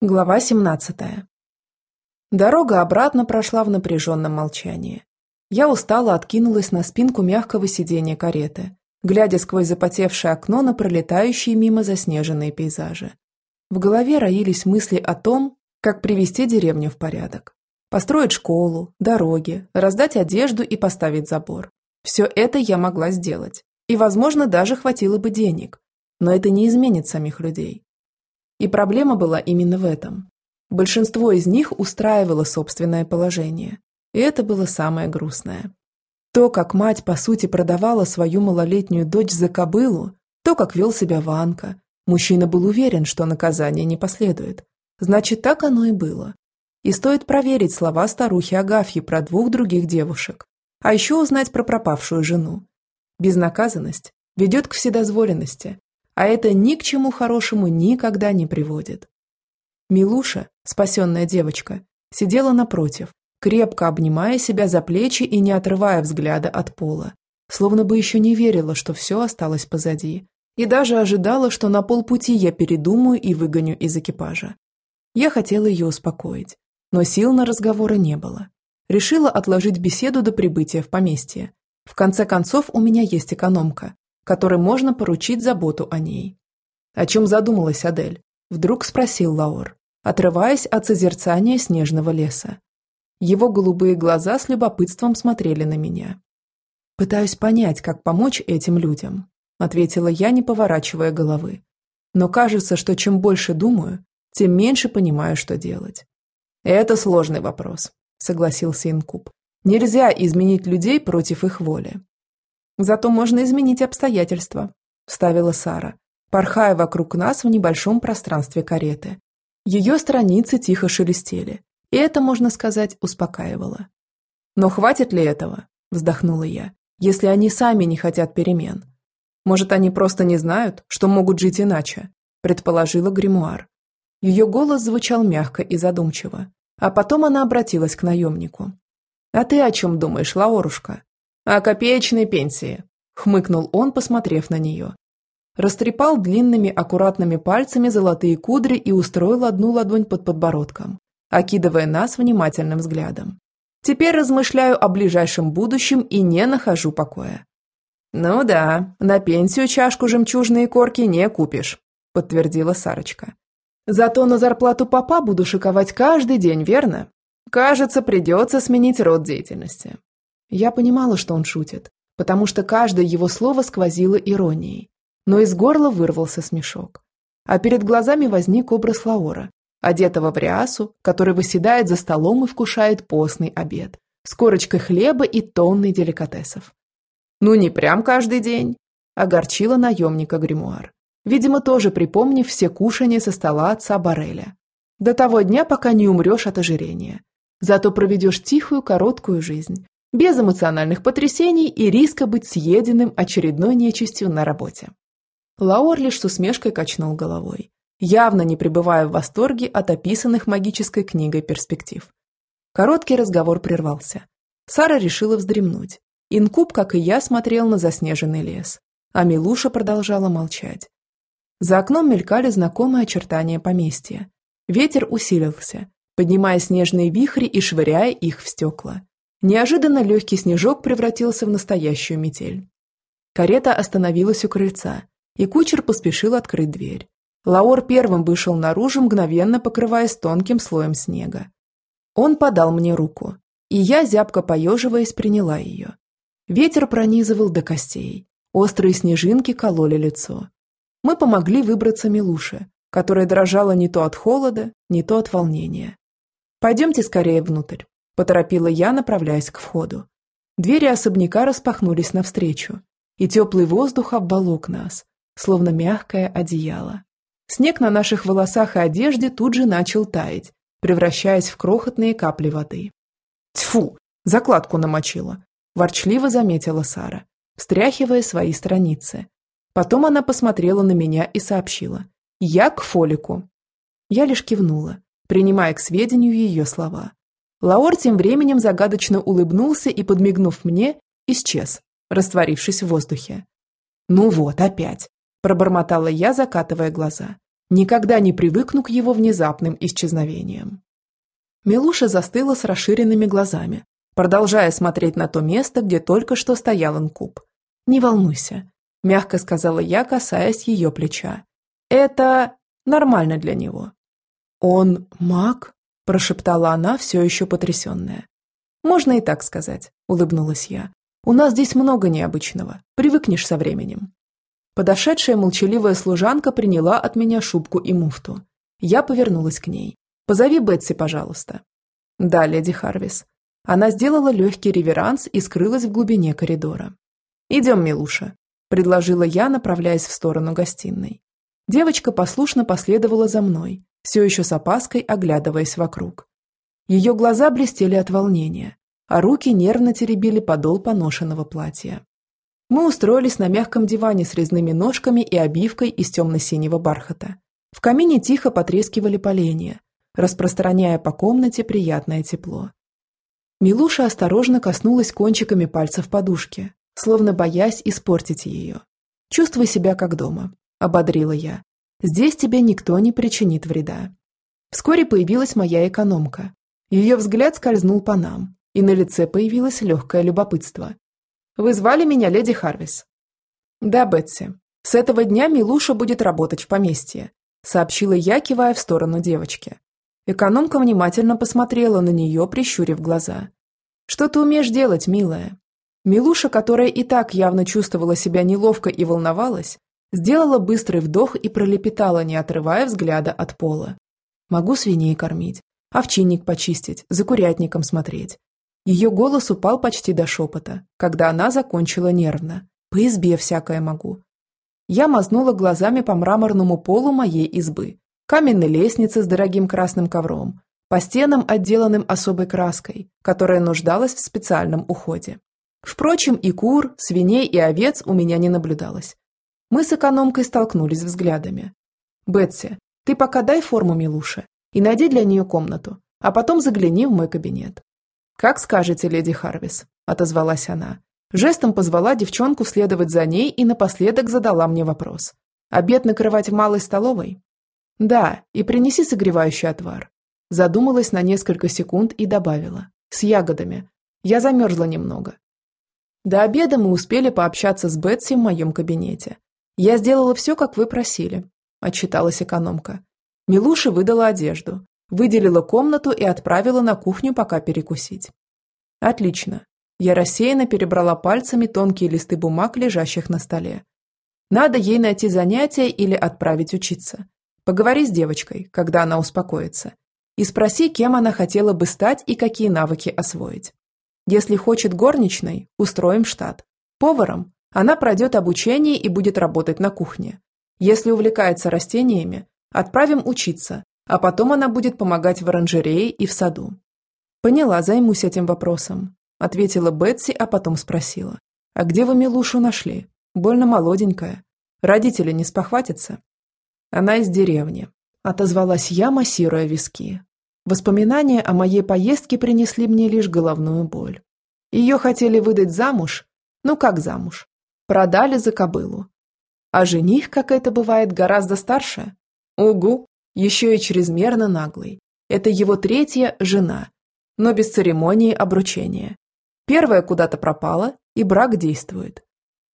Глава 17. Дорога обратно прошла в напряженном молчании. Я устало откинулась на спинку мягкого сиденья кареты, глядя сквозь запотевшее окно на пролетающие мимо заснеженные пейзажи. В голове роились мысли о том, как привести деревню в порядок. Построить школу, дороги, раздать одежду и поставить забор. Все это я могла сделать. И, возможно, даже хватило бы денег. Но это не изменит самих людей. И проблема была именно в этом. Большинство из них устраивало собственное положение. И это было самое грустное. То, как мать, по сути, продавала свою малолетнюю дочь за кобылу, то, как вел себя Ванка. Мужчина был уверен, что наказание не последует. Значит, так оно и было. И стоит проверить слова старухи Агафьи про двух других девушек. А еще узнать про пропавшую жену. Безнаказанность ведет к вседозволенности, а это ни к чему хорошему никогда не приводит. Милуша, спасенная девочка, сидела напротив, крепко обнимая себя за плечи и не отрывая взгляда от пола, словно бы еще не верила, что все осталось позади, и даже ожидала, что на полпути я передумаю и выгоню из экипажа. Я хотела ее успокоить, но сил на разговоры не было. Решила отложить беседу до прибытия в поместье. В конце концов, у меня есть экономка, которой можно поручить заботу о ней. О чем задумалась Адель? Вдруг спросил Лаур, отрываясь от созерцания снежного леса. Его голубые глаза с любопытством смотрели на меня. «Пытаюсь понять, как помочь этим людям», ответила я, не поворачивая головы. «Но кажется, что чем больше думаю, тем меньше понимаю, что делать». «Это сложный вопрос», согласился Инкуб. «Нельзя изменить людей против их воли. Зато можно изменить обстоятельства», – вставила Сара, порхая вокруг нас в небольшом пространстве кареты. Ее страницы тихо шелестели, и это, можно сказать, успокаивало. «Но хватит ли этого?» – вздохнула я. «Если они сами не хотят перемен. Может, они просто не знают, что могут жить иначе?» – предположила гримуар. Ее голос звучал мягко и задумчиво, а потом она обратилась к наемнику. «А ты о чем думаешь, Лаорушка?» «О копеечной пенсии», – хмыкнул он, посмотрев на нее. Растрепал длинными аккуратными пальцами золотые кудри и устроил одну ладонь под подбородком, окидывая нас внимательным взглядом. «Теперь размышляю о ближайшем будущем и не нахожу покоя». «Ну да, на пенсию чашку жемчужные корки не купишь», – подтвердила Сарочка. «Зато на зарплату папа буду шиковать каждый день, верно? Кажется, придется сменить род деятельности. Я понимала, что он шутит, потому что каждое его слово сквозило иронией. Но из горла вырвался смешок. А перед глазами возник образ Лаора, одетого в рясу, который выседает за столом и вкушает постный обед, с корочкой хлеба и тонной деликатесов. «Ну, не прям каждый день», – огорчила наемника гримуар, видимо, тоже припомнив все кушания со стола отца Бареля. «До того дня, пока не умрешь от ожирения. Зато проведешь тихую, короткую жизнь, без эмоциональных потрясений и риска быть съеденным очередной нечистью на работе. Лаор лишь с усмешкой качнул головой, явно не пребывая в восторге от описанных магической книгой перспектив. Короткий разговор прервался. Сара решила вздремнуть. Инкуб, как и я, смотрел на заснеженный лес, а Милуша продолжала молчать. За окном мелькали знакомые очертания поместья. Ветер усилился, поднимая снежные вихри и швыряя их в стекла. Неожиданно легкий снежок превратился в настоящую метель. Карета остановилась у крыльца, и кучер поспешил открыть дверь. Лаор первым вышел наружу, мгновенно покрываясь тонким слоем снега. Он подал мне руку, и я, зябко поеживаясь, приняла ее. Ветер пронизывал до костей, острые снежинки кололи лицо. Мы помогли выбраться Милуше, которая дрожала не то от холода, не то от волнения. «Пойдемте скорее внутрь», Поторопила я, направляясь к входу. Двери особняка распахнулись навстречу, и теплый воздух обволок нас, словно мягкое одеяло. Снег на наших волосах и одежде тут же начал таять, превращаясь в крохотные капли воды. «Тьфу! Закладку намочила!» – ворчливо заметила Сара, встряхивая свои страницы. Потом она посмотрела на меня и сообщила. «Я к Фолику». Я лишь кивнула, принимая к сведению ее слова. Лаор тем временем загадочно улыбнулся и, подмигнув мне, исчез, растворившись в воздухе. «Ну вот, опять!» – пробормотала я, закатывая глаза. Никогда не привыкну к его внезапным исчезновениям. Милуша застыла с расширенными глазами, продолжая смотреть на то место, где только что стоял инкуб. «Не волнуйся», – мягко сказала я, касаясь ее плеча. «Это нормально для него». «Он маг?» – прошептала она, все еще потрясенная. «Можно и так сказать», – улыбнулась я. «У нас здесь много необычного. Привыкнешь со временем». Подошедшая молчаливая служанка приняла от меня шубку и муфту. Я повернулась к ней. «Позови Бетси, пожалуйста». «Да, леди Харвис». Она сделала легкий реверанс и скрылась в глубине коридора. «Идем, Милуша», – предложила я, направляясь в сторону гостиной. Девочка послушно последовала за мной, все еще с опаской оглядываясь вокруг. Ее глаза блестели от волнения, а руки нервно теребили подол поношенного платья. Мы устроились на мягком диване с резными ножками и обивкой из темно-синего бархата. В камине тихо потрескивали поленья, распространяя по комнате приятное тепло. Милуша осторожно коснулась кончиками пальцев подушки, словно боясь испортить ее. «Чувствуй себя как дома», – ободрила я. «Здесь тебе никто не причинит вреда». Вскоре появилась моя экономка. Ее взгляд скользнул по нам, и на лице появилось легкое любопытство. «Вы звали меня леди Харвис?» «Да, Бетси. С этого дня Милуша будет работать в поместье», – сообщила я, кивая в сторону девочки. Экономка внимательно посмотрела на нее, прищурив глаза. «Что ты умеешь делать, милая?» Милуша, которая и так явно чувствовала себя неловко и волновалась, сделала быстрый вдох и пролепетала, не отрывая взгляда от пола. «Могу свиней кормить, овчинник почистить, за курятником смотреть». Ее голос упал почти до шепота, когда она закончила нервно. «По избе всякое могу». Я мазнула глазами по мраморному полу моей избы, каменной лестнице с дорогим красным ковром, по стенам, отделанным особой краской, которая нуждалась в специальном уходе. Впрочем, и кур, свиней и овец у меня не наблюдалось. Мы с экономкой столкнулись взглядами. «Бетси, ты пока дай форму Милуше и найди для нее комнату, а потом загляни в мой кабинет». «Как скажете, леди Харвис», – отозвалась она. Жестом позвала девчонку следовать за ней и напоследок задала мне вопрос. «Обед накрывать в малой столовой?» «Да, и принеси согревающий отвар». Задумалась на несколько секунд и добавила. «С ягодами. Я замерзла немного». До обеда мы успели пообщаться с Бетси в моем кабинете. «Я сделала все, как вы просили», – отчиталась экономка. Милуша выдала одежду, выделила комнату и отправила на кухню пока перекусить. «Отлично». Я рассеянно перебрала пальцами тонкие листы бумаг, лежащих на столе. Надо ей найти занятие или отправить учиться. Поговори с девочкой, когда она успокоится. И спроси, кем она хотела бы стать и какие навыки освоить. Если хочет горничной, устроим штат. Поваром она пройдет обучение и будет работать на кухне. Если увлекается растениями, отправим учиться, а потом она будет помогать в оранжерее и в саду. Поняла, займусь этим вопросом, ответила Бетси, а потом спросила. А где вы Милушу нашли? Больно молоденькая. Родители не спохватятся? Она из деревни. Отозвалась я, массируя виски. Воспоминания о моей поездке принесли мне лишь головную боль. Ее хотели выдать замуж? Ну как замуж? Продали за кобылу. А жених, как это бывает, гораздо старше? Угу, еще и чрезмерно наглый. Это его третья жена, но без церемонии обручения. Первая куда-то пропала, и брак действует.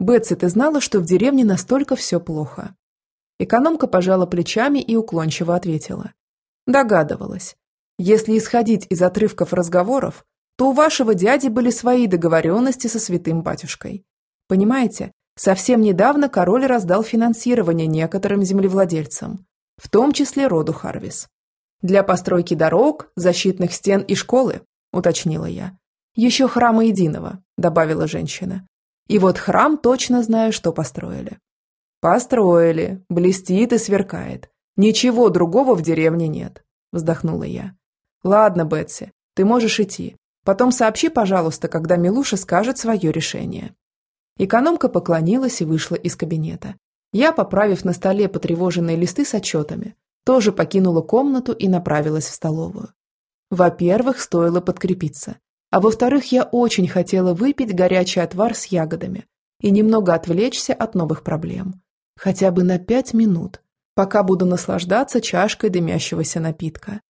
Бетси, ты знала, что в деревне настолько все плохо? Экономка пожала плечами и уклончиво ответила. Догадывалась. Если исходить из отрывков разговоров, то у вашего дяди были свои договоренности со святым батюшкой. Понимаете, совсем недавно король раздал финансирование некоторым землевладельцам, в том числе роду Харвис. Для постройки дорог, защитных стен и школы, уточнила я. Еще храма единого, добавила женщина. И вот храм точно знаю, что построили. «Построили, блестит и сверкает. Ничего другого в деревне нет», – вздохнула я. «Ладно, Бетси, ты можешь идти. Потом сообщи, пожалуйста, когда Милуша скажет свое решение». Экономка поклонилась и вышла из кабинета. Я, поправив на столе потревоженные листы с отчетами, тоже покинула комнату и направилась в столовую. Во-первых, стоило подкрепиться. А во-вторых, я очень хотела выпить горячий отвар с ягодами и немного отвлечься от новых проблем. Хотя бы на пять минут. пока буду наслаждаться чашкой дымящегося напитка.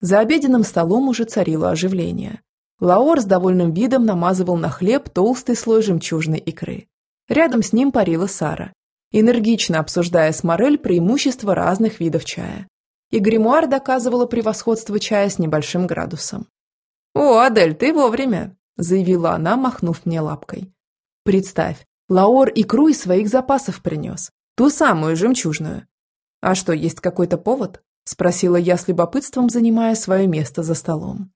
За обеденным столом уже царило оживление. Лаор с довольным видом намазывал на хлеб толстый слой жемчужной икры. Рядом с ним парила Сара, энергично обсуждая с Морель преимущества разных видов чая. И гримуар доказывала превосходство чая с небольшим градусом. «О, Адель, ты вовремя!» – заявила она, махнув мне лапкой. «Представь, Лаор икру из своих запасов принес. Ту самую жемчужную. А что, есть какой-то повод?» – спросила я с любопытством, занимая свое место за столом.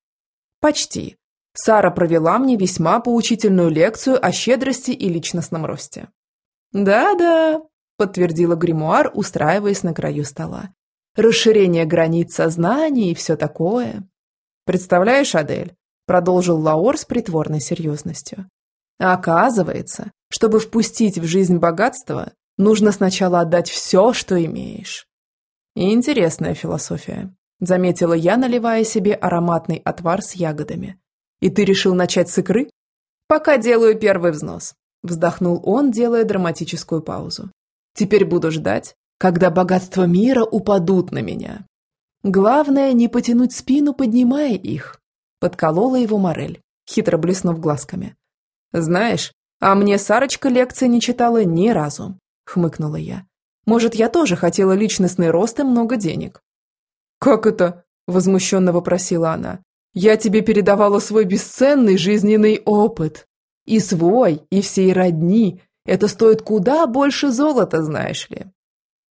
«Почти. Сара провела мне весьма поучительную лекцию о щедрости и личностном росте. «Да-да», – подтвердила гримуар, устраиваясь на краю стола. «Расширение границ сознания и все такое». «Представляешь, Адель?» – продолжил Лаор с притворной серьезностью. «Оказывается, чтобы впустить в жизнь богатство, нужно сначала отдать все, что имеешь». «Интересная философия», – заметила я, наливая себе ароматный отвар с ягодами. И ты решил начать с икры? Пока делаю первый взнос. Вздохнул он, делая драматическую паузу. Теперь буду ждать, когда богатства мира упадут на меня. Главное, не потянуть спину, поднимая их. Подколола его Морель, хитро блеснув глазками. Знаешь, а мне Сарочка лекции не читала ни разу, хмыкнула я. Может, я тоже хотела личностный рост и много денег. Как это? Возмущенно вопросила она. Я тебе передавала свой бесценный жизненный опыт. И свой, и всей родни. Это стоит куда больше золота, знаешь ли.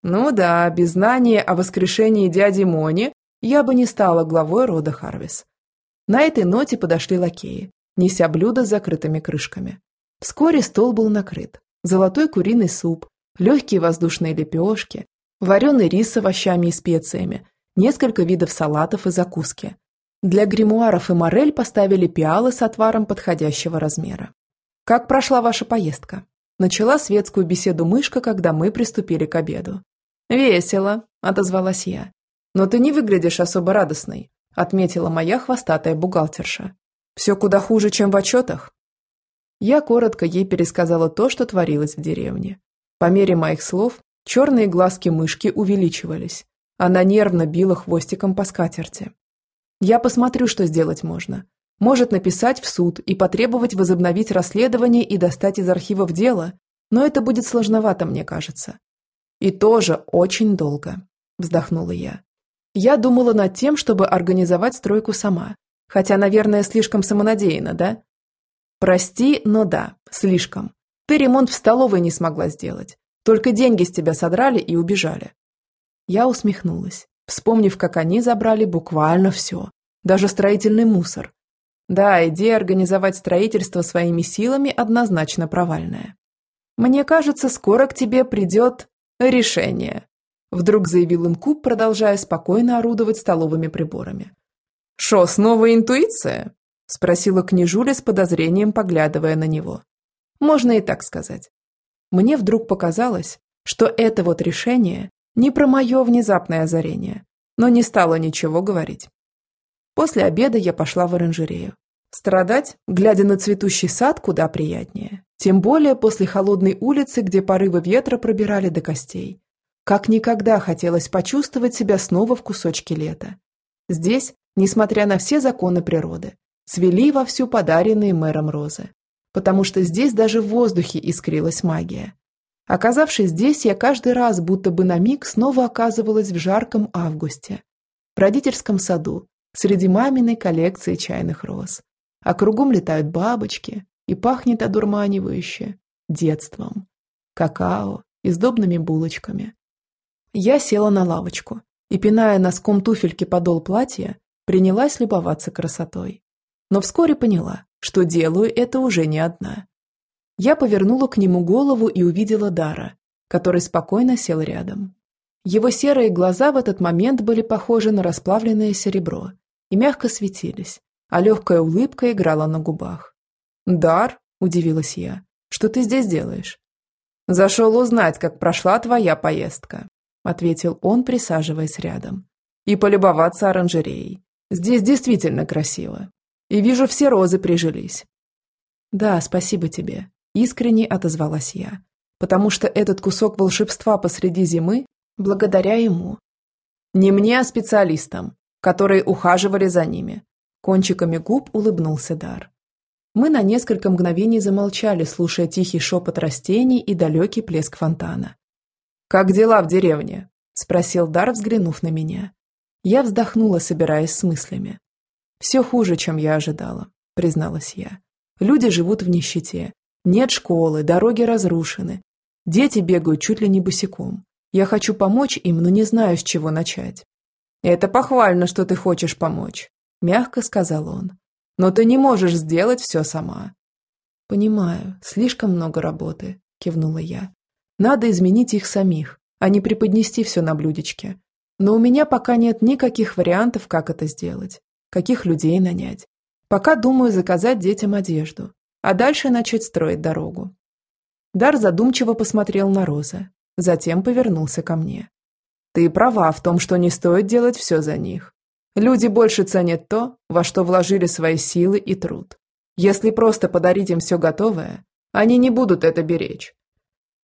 Ну да, без знания о воскрешении дяди Мони я бы не стала главой рода Харвис. На этой ноте подошли лакеи, неся блюда с закрытыми крышками. Вскоре стол был накрыт. Золотой куриный суп, легкие воздушные лепешки, вареный рис с овощами и специями, несколько видов салатов и закуски, для гримуаров и морель поставили пиалы с отваром подходящего размера. «Как прошла ваша поездка?» Начала светскую беседу мышка, когда мы приступили к обеду. «Весело», – отозвалась я. «Но ты не выглядишь особо радостной», – отметила моя хвостатая бухгалтерша. «Все куда хуже, чем в отчетах». Я коротко ей пересказала то, что творилось в деревне. По мере моих слов, черные глазки мышки увеличивались. Она нервно била хвостиком по скатерти. Я посмотрю, что сделать можно. Может написать в суд и потребовать возобновить расследование и достать из архивов дело, но это будет сложновато, мне кажется. И тоже очень долго, вздохнула я. Я думала над тем, чтобы организовать стройку сама. Хотя, наверное, слишком самонадеянно, да? Прости, но да, слишком. Ты ремонт в столовой не смогла сделать. Только деньги с тебя содрали и убежали. Я усмехнулась вспомнив, как они забрали буквально все, даже строительный мусор. Да, идея организовать строительство своими силами однозначно провальная. «Мне кажется, скоро к тебе придет решение», вдруг заявил Инкуб, продолжая спокойно орудовать столовыми приборами. «Шо, снова интуиция?» спросила княжуля с подозрением, поглядывая на него. «Можно и так сказать. Мне вдруг показалось, что это вот решение не про мое внезапное озарение, но не стала ничего говорить. После обеда я пошла в оранжерею. Страдать, глядя на цветущий сад, куда приятнее. Тем более после холодной улицы, где порывы ветра пробирали до костей. Как никогда хотелось почувствовать себя снова в кусочке лета. Здесь, несмотря на все законы природы, цвели вовсю подаренные мэром розы. Потому что здесь даже в воздухе искрилась магия. Оказавшись здесь, я каждый раз будто бы на миг снова оказывалась в жарком августе. В родительском саду, среди маминой коллекции чайных роз. А кругом летают бабочки, и пахнет одурманивающе детством. Какао и сдобными булочками. Я села на лавочку и, пиная носком туфельки подол платья, принялась любоваться красотой. Но вскоре поняла, что делаю это уже не одна. Я повернула к нему голову и увидела Дара, который спокойно сел рядом. Его серые глаза в этот момент были похожи на расплавленное серебро и мягко светились, а легкая улыбка играла на губах. «Дар?» – удивилась я. «Что ты здесь делаешь?» «Зашел узнать, как прошла твоя поездка», – ответил он, присаживаясь рядом. «И полюбоваться оранжереей. Здесь действительно красиво. И вижу, все розы прижились». «Да, спасибо тебе», Искренне отозвалась я. Потому что этот кусок волшебства посреди зимы Благодаря ему. Не мне, а специалистам, которые ухаживали за ними. Кончиками губ улыбнулся Дар. Мы на несколько мгновений замолчали, слушая тихий шепот растений и далекий плеск фонтана. «Как дела в деревне?» – спросил Дар, взглянув на меня. Я вздохнула, собираясь с мыслями. «Все хуже, чем я ожидала», – призналась я. «Люди живут в нищете. Нет школы, дороги разрушены. Дети бегают чуть ли не босиком. Я хочу помочь им, но не знаю, с чего начать». «Это похвально, что ты хочешь помочь», – мягко сказал он. «Но ты не можешь сделать все сама». «Понимаю, слишком много работы», – кивнула я. Надо изменить их самих, а не преподнести все на блюдечке. Но у меня пока нет никаких вариантов, как это сделать. Каких людей нанять. Пока думаю заказать детям одежду, а дальше начать строить дорогу. Дар задумчиво посмотрел на Роза, затем повернулся ко мне. Ты права в том, что не стоит делать все за них. Люди больше ценят то, во что вложили свои силы и труд. Если просто подарить им все готовое, они не будут это беречь,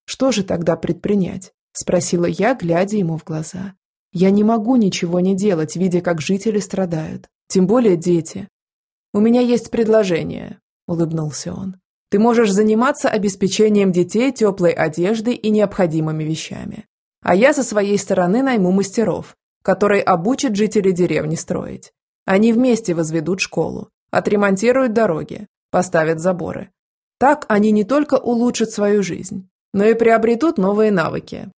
что же тогда предпринять? Спросила я, глядя ему в глаза. Я не могу ничего не делать, видя, как жители страдают. Тем более дети. У меня есть предложение, улыбнулся он. Ты можешь заниматься обеспечением детей теплой одеждой и необходимыми вещами. А я со своей стороны найму мастеров, которые обучат жителей деревни строить. Они вместе возведут школу, отремонтируют дороги, поставят заборы. Так они не только улучшат свою жизнь, но и приобретут новые навыки.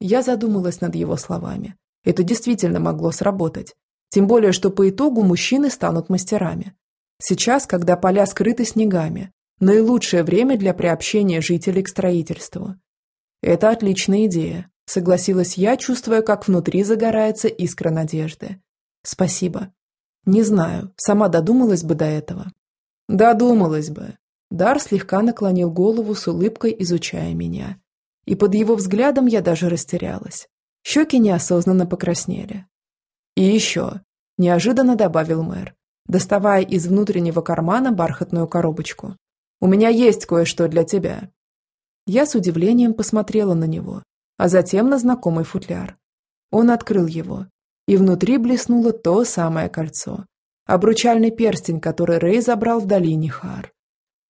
Я задумалась над его словами. Это действительно могло сработать. Тем более, что по итогу мужчины станут мастерами. Сейчас, когда поля скрыты снегами, наилучшее время для приобщения жителей к строительству. Это отличная идея, согласилась я, чувствуя, как внутри загорается искра надежды. Спасибо. Не знаю, сама додумалась бы до этого. Додумалась бы, Дар слегка наклонил голову с улыбкой, изучая меня. И под его взглядом я даже растерялась. Щеки неосознанно покраснели. «И еще», – неожиданно добавил мэр, доставая из внутреннего кармана бархатную коробочку. «У меня есть кое-что для тебя». Я с удивлением посмотрела на него, а затем на знакомый футляр. Он открыл его, и внутри блеснуло то самое кольцо. Обручальный перстень, который Рэй забрал в долине Хар.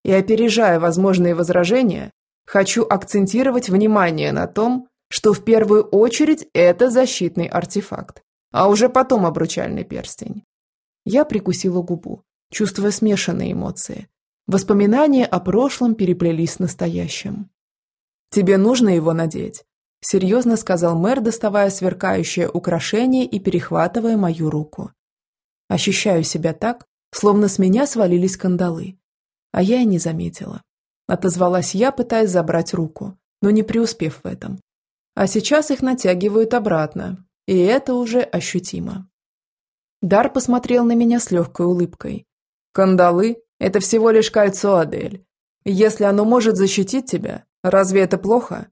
И опережая возможные возражения, хочу акцентировать внимание на том, что в первую очередь это защитный артефакт, а уже потом обручальный перстень. Я прикусила губу, чувствуя смешанные эмоции. Воспоминания о прошлом переплелись с настоящим. «Тебе нужно его надеть», – серьезно сказал мэр, доставая сверкающее украшение и перехватывая мою руку. Ощущаю себя так, словно с меня свалились кандалы, а я и не заметила. Отозвалась я, пытаясь забрать руку, но не преуспев в этом. А сейчас их натягивают обратно, и это уже ощутимо. Дар посмотрел на меня с легкой улыбкой. «Кандалы – это всего лишь кольцо, Адель. Если оно может защитить тебя, разве это плохо?»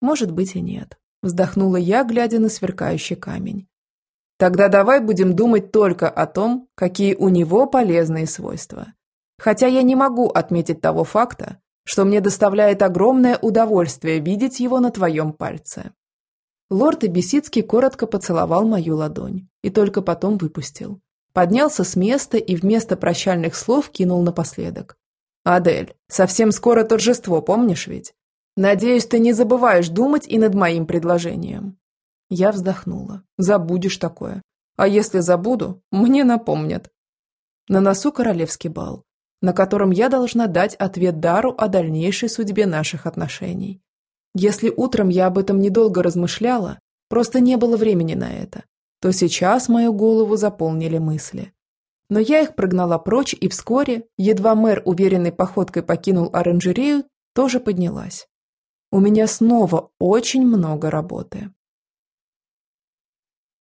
«Может быть и нет», – вздохнула я, глядя на сверкающий камень. «Тогда давай будем думать только о том, какие у него полезные свойства. Хотя я не могу отметить того факта, что мне доставляет огромное удовольствие видеть его на твоем пальце. Лорд Эбисицкий коротко поцеловал мою ладонь и только потом выпустил. Поднялся с места и вместо прощальных слов кинул напоследок. «Адель, совсем скоро торжество, помнишь ведь? Надеюсь, ты не забываешь думать и над моим предложением». Я вздохнула. «Забудешь такое. А если забуду, мне напомнят». На носу королевский бал на котором я должна дать ответ Дару о дальнейшей судьбе наших отношений. Если утром я об этом недолго размышляла, просто не было времени на это, то сейчас мою голову заполнили мысли. Но я их прогнала прочь, и вскоре, едва мэр уверенной походкой покинул оранжерею, тоже поднялась. У меня снова очень много работы.